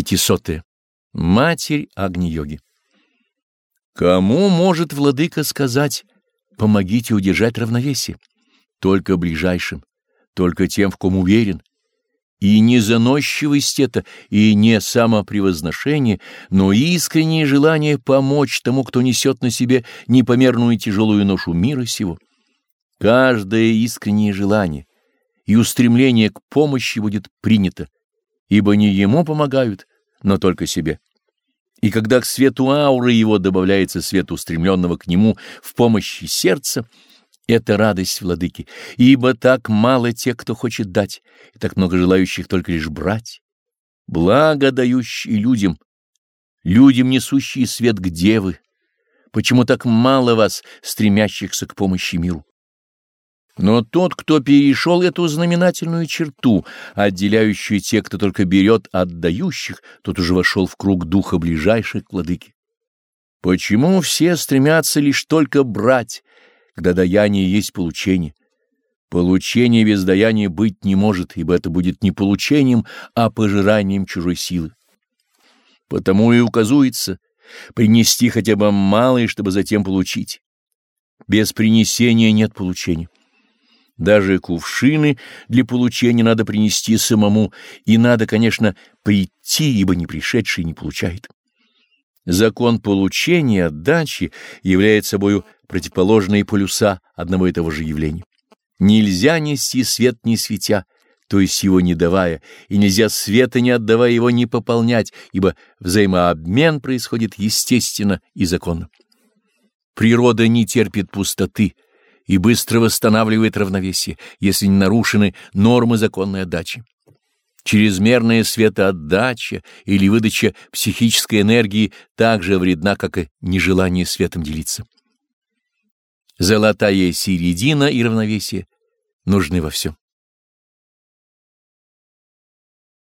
Пятисотое. Матерь Агни-йоги. Кому может владыка сказать «помогите удержать равновесие»? Только ближайшим, только тем, в ком уверен. И не заносчивость это, и не самопревозношение, но искреннее желание помочь тому, кто несет на себе непомерную тяжелую ношу мира сего. Каждое искреннее желание и устремление к помощи будет принято, ибо не ему помогают, но только себе. И когда к свету ауры его добавляется свет устремленного к нему в помощи сердца, это радость владыки, ибо так мало тех, кто хочет дать, и так много желающих только лишь брать. Благо дающие людям, людям несущие свет к девы, почему так мало вас, стремящихся к помощи миру? Но тот, кто перешел эту знаменательную черту, отделяющую тех, кто только берет от дающих, тот уже вошел в круг духа ближайших к владыке. Почему все стремятся лишь только брать, когда даяние есть получение? Получение без даяния быть не может, ибо это будет не получением, а пожиранием чужой силы. Потому и указуется принести хотя бы малое, чтобы затем получить. Без принесения нет получения. Даже кувшины для получения надо принести самому, и надо, конечно, прийти, ибо не пришедший не получает. Закон получения отдачи является собою противоположные полюса одного и того же явления. Нельзя нести свет не светя, то есть его не давая, и нельзя света не отдавая его не пополнять, ибо взаимообмен происходит естественно и законно. Природа не терпит пустоты, и быстро восстанавливает равновесие, если не нарушены нормы законной отдачи. Чрезмерная светоотдача или выдача психической энергии также вредна, как и нежелание светом делиться. Золотая середина и равновесие нужны во всем.